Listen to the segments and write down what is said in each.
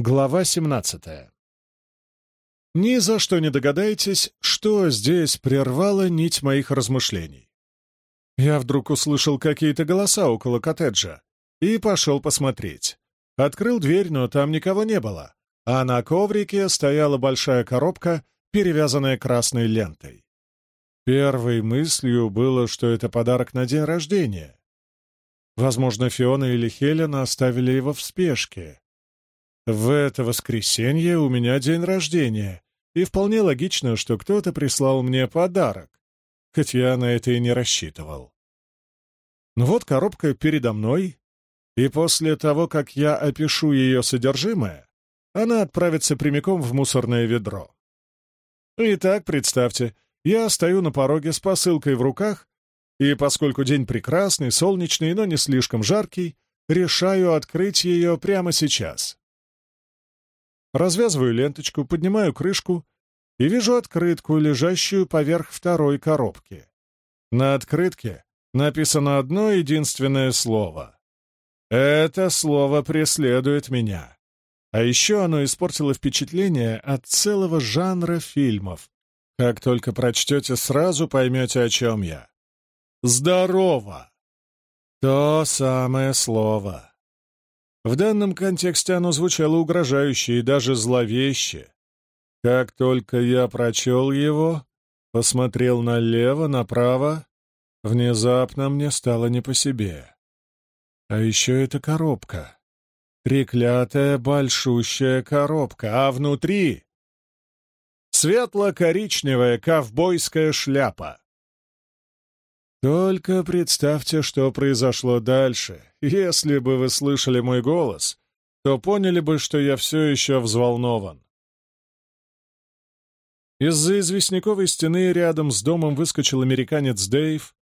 Глава 17. Ни за что не догадаетесь, что здесь прервало нить моих размышлений. Я вдруг услышал какие-то голоса около коттеджа и пошел посмотреть. Открыл дверь, но там никого не было, а на коврике стояла большая коробка, перевязанная красной лентой. Первой мыслью было, что это подарок на день рождения. Возможно, Фиона или Хелена оставили его в спешке, в это воскресенье у меня день рождения, и вполне логично, что кто-то прислал мне подарок, хоть я на это и не рассчитывал. Но вот коробка передо мной, и после того, как я опишу ее содержимое, она отправится прямиком в мусорное ведро. Итак, представьте, я стою на пороге с посылкой в руках, и поскольку день прекрасный, солнечный, но не слишком жаркий, решаю открыть ее прямо сейчас. Развязываю ленточку, поднимаю крышку и вижу открытку, лежащую поверх второй коробки. На открытке написано одно единственное слово. Это слово преследует меня. А еще оно испортило впечатление от целого жанра фильмов. Как только прочтете, сразу поймете, о чем я. Здорово! То самое слово. В данном контексте оно звучало угрожающе и даже зловеще. Как только я прочел его, посмотрел налево, направо, внезапно мне стало не по себе. А еще эта коробка. Треклятая большущая коробка, а внутри — светло-коричневая ковбойская шляпа. Только представьте, что произошло дальше. Если бы вы слышали мой голос, то поняли бы, что я все еще взволнован. Из-за известняковой стены рядом с домом выскочил американец Дэйв,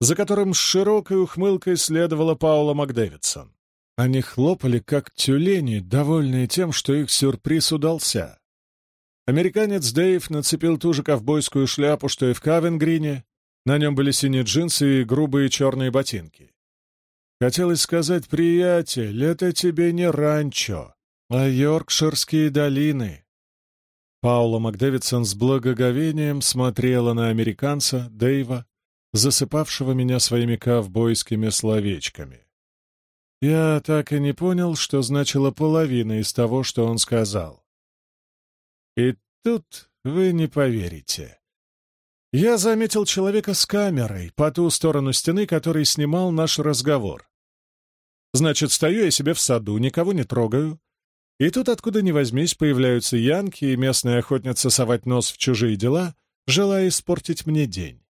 за которым с широкой ухмылкой следовала Паула Макдэвидсон. Они хлопали, как тюлени, довольные тем, что их сюрприз удался. Американец Дэйв нацепил ту же ковбойскую шляпу, что и в Кавенгрине, на нем были синие джинсы и грубые черные ботинки. Хотелось сказать, приятель, это тебе не ранчо, а Йоркширские долины. Паула Макдэвидсон с благоговением смотрела на американца, Дэйва, засыпавшего меня своими ковбойскими словечками. Я так и не понял, что значила половина из того, что он сказал. И тут вы не поверите. Я заметил человека с камерой по ту сторону стены, который снимал наш разговор. Значит, стою я себе в саду, никого не трогаю. И тут, откуда ни возьмись, появляются янки и местные охотницы совать нос в чужие дела, желая испортить мне день.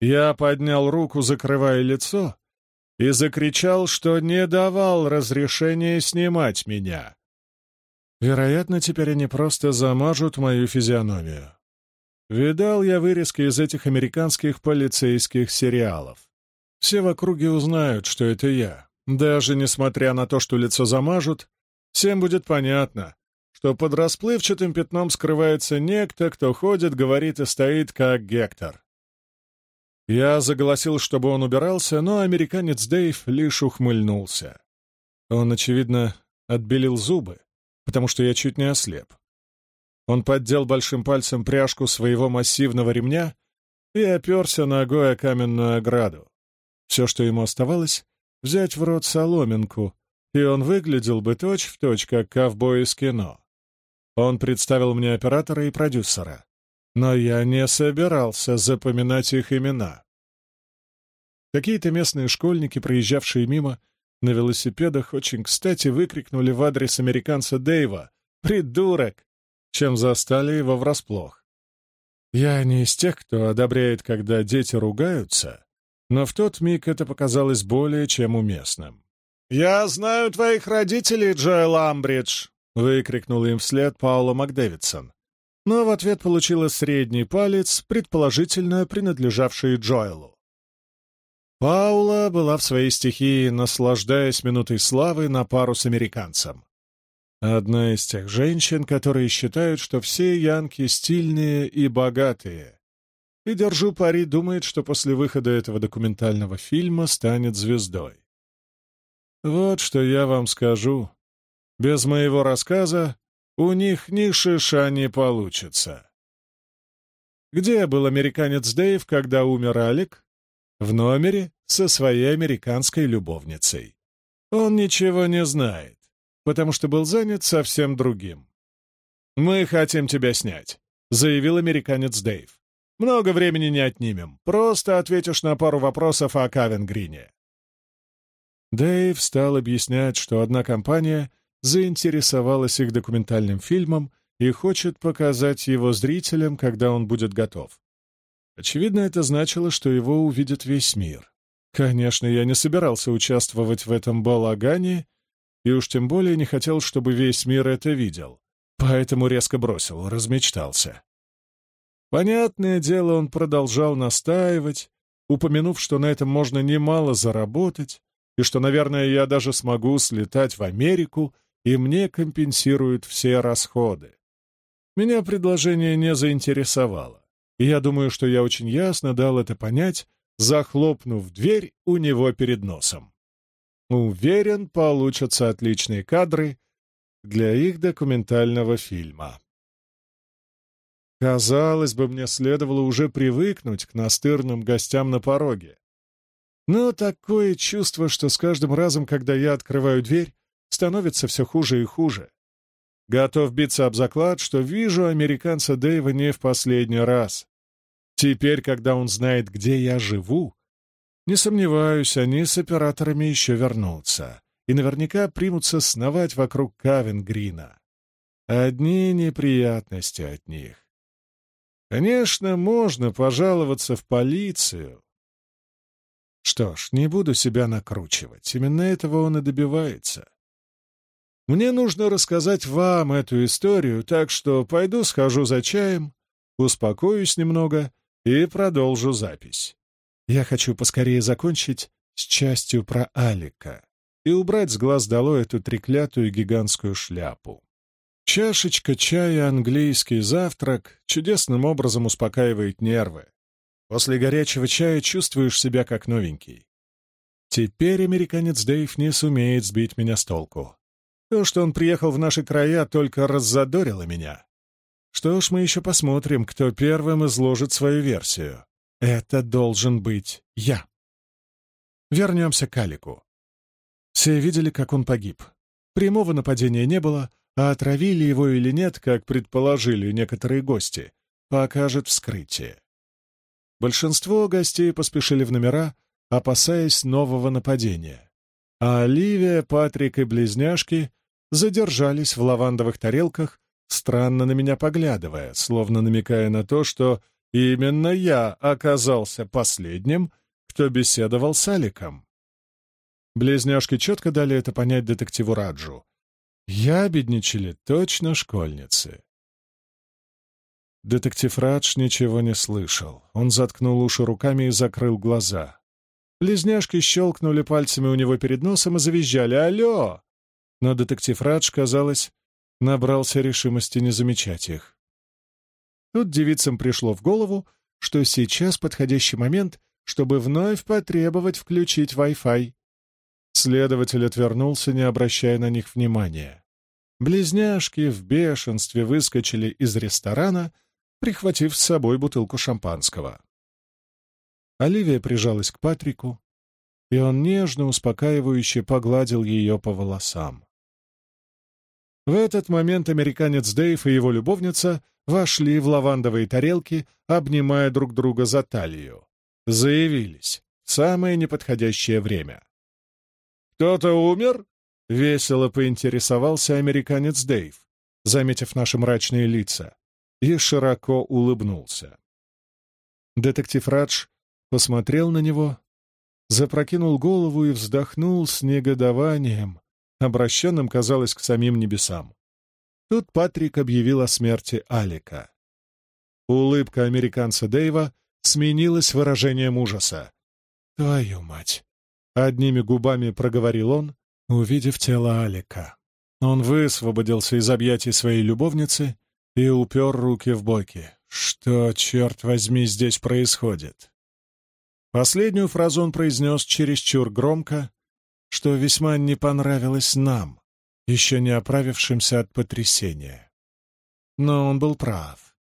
Я поднял руку, закрывая лицо, и закричал, что не давал разрешения снимать меня. Вероятно, теперь они просто замажут мою физиономию. Видал я вырезки из этих американских полицейских сериалов. Все в округе узнают, что это я. Даже несмотря на то, что лицо замажут, всем будет понятно, что под расплывчатым пятном скрывается некто, кто ходит, говорит и стоит, как Гектор. Я заголосил, чтобы он убирался, но американец Дэйв лишь ухмыльнулся. Он, очевидно, отбелил зубы, потому что я чуть не ослеп. Он поддел большим пальцем пряжку своего массивного ремня и оперся ногой о каменную ограду. Все, что ему оставалось, взять в рот соломинку, и он выглядел бы точь-в-точь, точь, как ковбой из кино. Он представил мне оператора и продюсера, но я не собирался запоминать их имена. Какие-то местные школьники, проезжавшие мимо, на велосипедах очень кстати выкрикнули в адрес американца Дэйва «Придурок!» Чем застали его врасплох. Я не из тех, кто одобряет, когда дети ругаются, но в тот миг это показалось более чем уместным. «Я знаю твоих родителей, Джоэл Амбридж!» — выкрикнул им вслед Паула Макдэвидсон. Но в ответ получила средний палец, предположительно принадлежавший Джоэлу. Паула была в своей стихии, наслаждаясь минутой славы на пару с американцем. Одна из тех женщин, которые считают, что все янки стильные и богатые. И, держу пари, думает, что после выхода этого документального фильма станет звездой. Вот что я вам скажу. Без моего рассказа у них ни шиша не получится. Где был американец Дэйв, когда умер Алик? В номере со своей американской любовницей. Он ничего не знает, потому что был занят совсем другим. «Мы хотим тебя снять», — заявил американец Дэйв. «Много времени не отнимем. Просто ответишь на пару вопросов о Кавенгрине». Дэйв стал объяснять, что одна компания заинтересовалась их документальным фильмом и хочет показать его зрителям, когда он будет готов. Очевидно, это значило, что его увидит весь мир. Конечно, я не собирался участвовать в этом балагане, и уж тем более не хотел, чтобы весь мир это видел. Поэтому резко бросил, размечтался. Понятное дело, он продолжал настаивать, упомянув, что на этом можно немало заработать, и что, наверное, я даже смогу слетать в Америку, и мне компенсируют все расходы. Меня предложение не заинтересовало, и я думаю, что я очень ясно дал это понять, захлопнув дверь у него перед носом. Уверен, получатся отличные кадры, для их документального фильма. Казалось бы, мне следовало уже привыкнуть к настырным гостям на пороге. Но такое чувство, что с каждым разом, когда я открываю дверь, становится все хуже и хуже. Готов биться об заклад, что вижу американца Дэйва не в последний раз. Теперь, когда он знает, где я живу, не сомневаюсь, они с операторами еще вернутся и наверняка примутся сновать вокруг Кавенгрина. Одни неприятности от них. Конечно, можно пожаловаться в полицию. Что ж, не буду себя накручивать. Именно этого он и добивается. Мне нужно рассказать вам эту историю, так что пойду схожу за чаем, успокоюсь немного и продолжу запись. Я хочу поскорее закончить с частью про Алика и убрать с глаз долой эту треклятую гигантскую шляпу. Чашечка чая, английский завтрак чудесным образом успокаивает нервы. После горячего чая чувствуешь себя как новенький. Теперь американец Дэйв не сумеет сбить меня с толку. То, что он приехал в наши края, только раззадорило меня. Что ж, мы еще посмотрим, кто первым изложит свою версию. Это должен быть я. Вернемся к Алику. Все видели, как он погиб. Прямого нападения не было, а отравили его или нет, как предположили некоторые гости, покажет вскрытие. Большинство гостей поспешили в номера, опасаясь нового нападения. А Оливия, Патрик и близняшки задержались в лавандовых тарелках, странно на меня поглядывая, словно намекая на то, что именно я оказался последним, кто беседовал с Аликом. Близняшки четко дали это понять детективу Раджу. Ябедничали точно школьницы. Детектив Радж ничего не слышал. Он заткнул уши руками и закрыл глаза. Близняшки щелкнули пальцами у него перед носом и завизжали «Алло!». Но детектив Радж, казалось, набрался решимости не замечать их. Тут девицам пришло в голову, что сейчас подходящий момент, чтобы вновь потребовать включить Wi-Fi. Следователь отвернулся, не обращая на них внимания. Близняшки в бешенстве выскочили из ресторана, прихватив с собой бутылку шампанского. Оливия прижалась к Патрику, и он нежно, успокаивающе погладил ее по волосам. В этот момент американец Дэйв и его любовница вошли в лавандовые тарелки, обнимая друг друга за талию. Заявились. Самое неподходящее время. «Кто-то умер?» — весело поинтересовался американец Дэйв, заметив наши мрачные лица, и широко улыбнулся. Детектив Радж посмотрел на него, запрокинул голову и вздохнул с негодованием, обращенным, казалось, к самим небесам. Тут Патрик объявил о смерти Алика. Улыбка американца Дэйва сменилась выражением ужаса. «Твою мать! Одними губами проговорил он, увидев тело Алика. Он высвободился из объятий своей любовницы и упер руки в боки. Что, черт возьми, здесь происходит? Последнюю фразу он произнес чересчур громко, что весьма не понравилось нам, еще не оправившимся от потрясения. Но он был прав.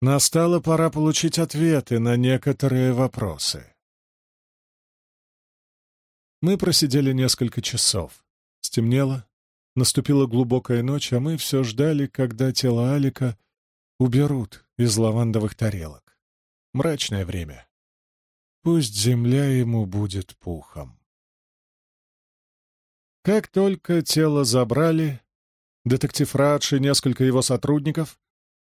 Настала пора получить ответы на некоторые вопросы. Мы просидели несколько часов. Стемнело, наступила глубокая ночь, а мы все ждали, когда тело Алика уберут из лавандовых тарелок. Мрачное время. Пусть земля ему будет пухом. Как только тело забрали, детектив Радж и несколько его сотрудников,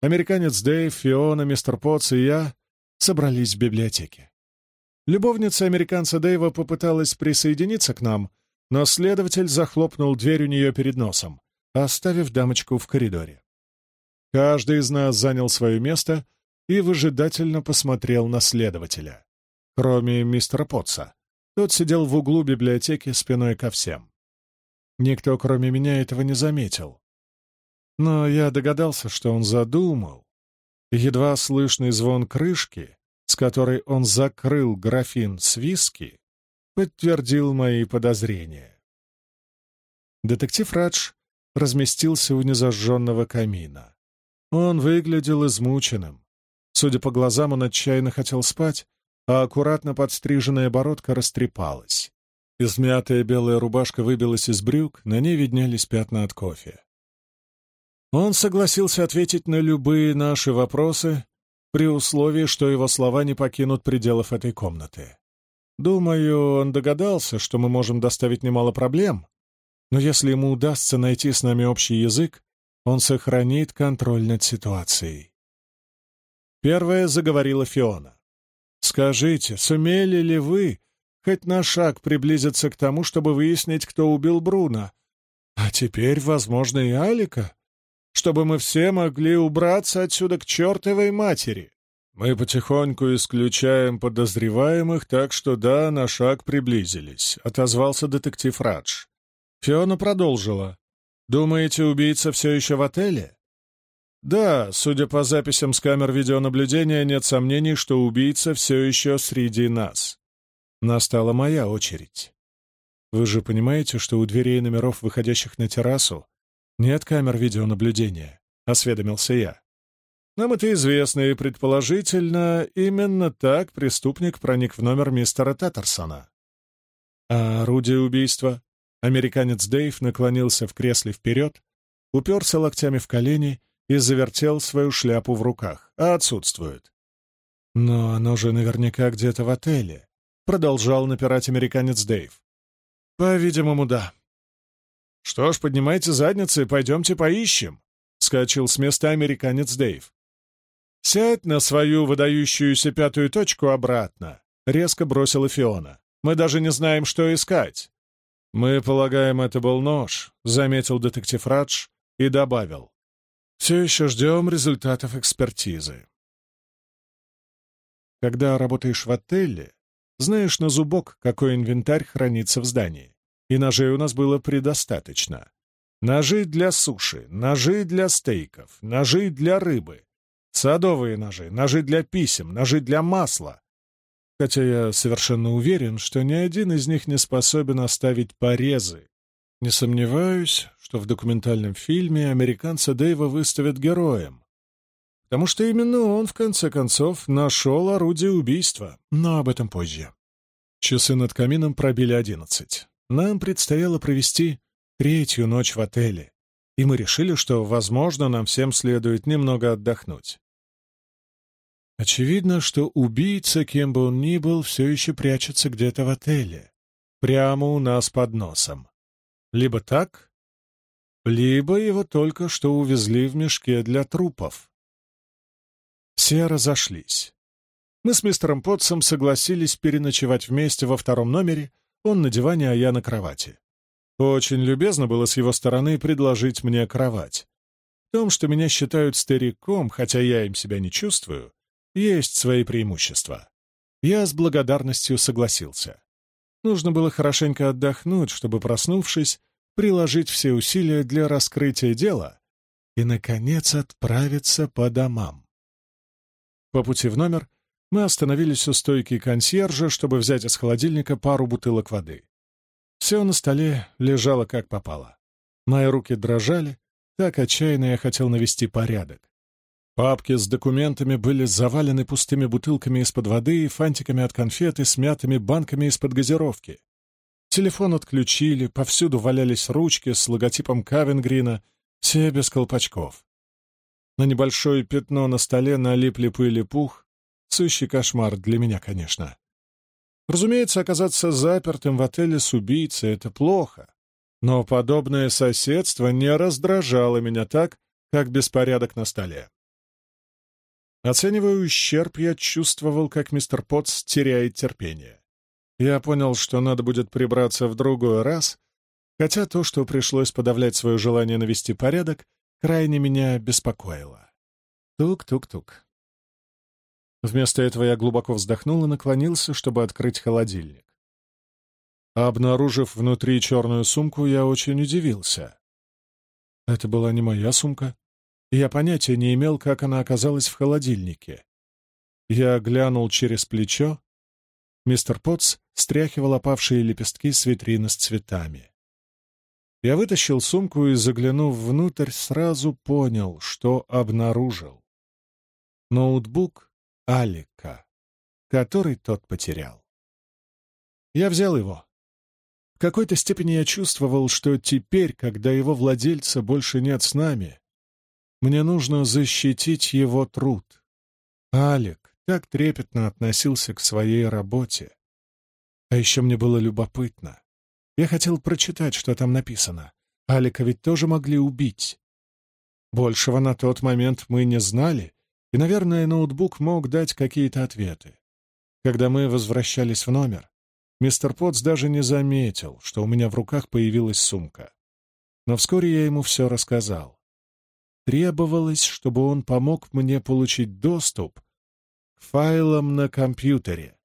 американец Дэйв, Фиона, мистер Потс и я собрались в библиотеке. Любовница американца Дэйва попыталась присоединиться к нам, но следователь захлопнул дверь у нее перед носом, оставив дамочку в коридоре. Каждый из нас занял свое место и выжидательно посмотрел на следователя. Кроме мистера Потца. Тот сидел в углу библиотеки спиной ко всем. Никто, кроме меня, этого не заметил. Но я догадался, что он задумал. Едва слышный звон крышки, с которой он закрыл графин с виски, подтвердил мои подозрения. Детектив Радж разместился у незажженного камина. Он выглядел измученным. Судя по глазам, он отчаянно хотел спать, а аккуратно подстриженная бородка растрепалась. Измятая белая рубашка выбилась из брюк, на ней виднелись пятна от кофе. Он согласился ответить на любые наши вопросы, при условии, что его слова не покинут пределов этой комнаты. Думаю, он догадался, что мы можем доставить немало проблем, но если ему удастся найти с нами общий язык, он сохранит контроль над ситуацией. Первая заговорила Фиона. «Скажите, сумели ли вы хоть на шаг приблизиться к тому, чтобы выяснить, кто убил Бруна? А теперь, возможно, и Алика? Чтобы мы все могли убраться отсюда к чертовой матери?» «Мы потихоньку исключаем подозреваемых, так что да, на шаг приблизились», — отозвался детектив Радж. Фиона продолжила. Думаете, убийца все еще в отеле? Да, судя по записям с камер видеонаблюдения, нет сомнений, что убийца все еще среди нас. Настала моя очередь. Вы же понимаете, что у дверей номеров, выходящих на террасу, нет камер видеонаблюдения, — осведомился я. Нам это известно, и, предположительно, именно так преступник проник в номер мистера Таттерсона. А орудие убийства? Американец Дэйв наклонился в кресле вперед, уперся локтями в колени и завертел свою шляпу в руках, а отсутствует. «Но оно же наверняка где-то в отеле», — продолжал напирать американец Дэйв. «По-видимому, да». «Что ж, поднимайте задницы и пойдемте поищем», — скачал с места американец Дэйв. «Сядь на свою выдающуюся пятую точку обратно», — резко бросила Фиона. «Мы даже не знаем, что искать. «Мы полагаем, это был нож», — заметил детектив Радж и добавил. «Все еще ждем результатов экспертизы». Когда работаешь в отеле, знаешь на зубок, какой инвентарь хранится в здании. И ножей у нас было предостаточно. Ножи для суши, ножи для стейков, ножи для рыбы, садовые ножи, ножи для писем, ножи для масла, хотя я совершенно уверен, что ни один из них не способен оставить порезы. Не сомневаюсь, что в документальном фильме американца Дэйва выставят героем, потому что именно он, в конце концов, нашел орудие убийства, но об этом позже. Часы над камином пробили одиннадцать. Нам предстояло провести третью ночь в отеле, и мы решили, что, возможно, нам всем следует немного отдохнуть. Очевидно, что убийца, кем бы он ни был, все еще прячется где-то в отеле, прямо у нас под носом. Либо так, либо его только что увезли в мешке для трупов. Все разошлись. Мы с мистером Потсом согласились переночевать вместе во втором номере, он на диване, а я на кровати. Очень любезно было с его стороны предложить мне кровать. В том, что меня считают стариком, хотя я им себя не чувствую, есть свои преимущества. Я с благодарностью согласился. Нужно было хорошенько отдохнуть, чтобы, проснувшись, приложить все усилия для раскрытия дела и, наконец, отправиться по домам. По пути в номер мы остановились у стойки консьержа, чтобы взять из холодильника пару бутылок воды. Все на столе лежало как попало. Мои руки дрожали, так отчаянно я хотел навести порядок. Папки с документами были завалены пустыми бутылками из-под воды и фантиками от конфет и смятыми банками из-под газировки. Телефон отключили, повсюду валялись ручки с логотипом Кавенгрина, все без колпачков. На небольшое пятно на столе налипли пыль и пух, сущий кошмар для меня, конечно. Разумеется, оказаться запертым в отеле с убийцей — это плохо, но подобное соседство не раздражало меня так, как беспорядок на столе. Оценивая ущерб, я чувствовал, как мистер Потс теряет терпение. Я понял, что надо будет прибраться в другой раз, хотя то, что пришлось подавлять свое желание навести порядок, крайне меня беспокоило. Тук-тук-тук. Вместо этого я глубоко вздохнул и наклонился, чтобы открыть холодильник. Обнаружив внутри черную сумку, я очень удивился. Это была не моя сумка, и я понятия не имел, как она оказалась в холодильнике. Я глянул через плечо. Мистер Потс стряхивал опавшие лепестки с витрины с цветами. Я вытащил сумку и, заглянув внутрь, сразу понял, что обнаружил. Ноутбук Алика, который тот потерял. Я взял его. В какой-то степени я чувствовал, что теперь, когда его владельца больше нет с нами, мне нужно защитить его труд. Алик так трепетно относился к своей работе. А еще мне было любопытно. Я хотел прочитать, что там написано. Алика ведь тоже могли убить. Большего на тот момент мы не знали, и, наверное, ноутбук мог дать какие-то ответы. Когда мы возвращались в номер, мистер Потс даже не заметил, что у меня в руках появилась сумка. Но вскоре я ему все рассказал. Требовалось, чтобы он помог мне получить доступ к файлам на компьютере.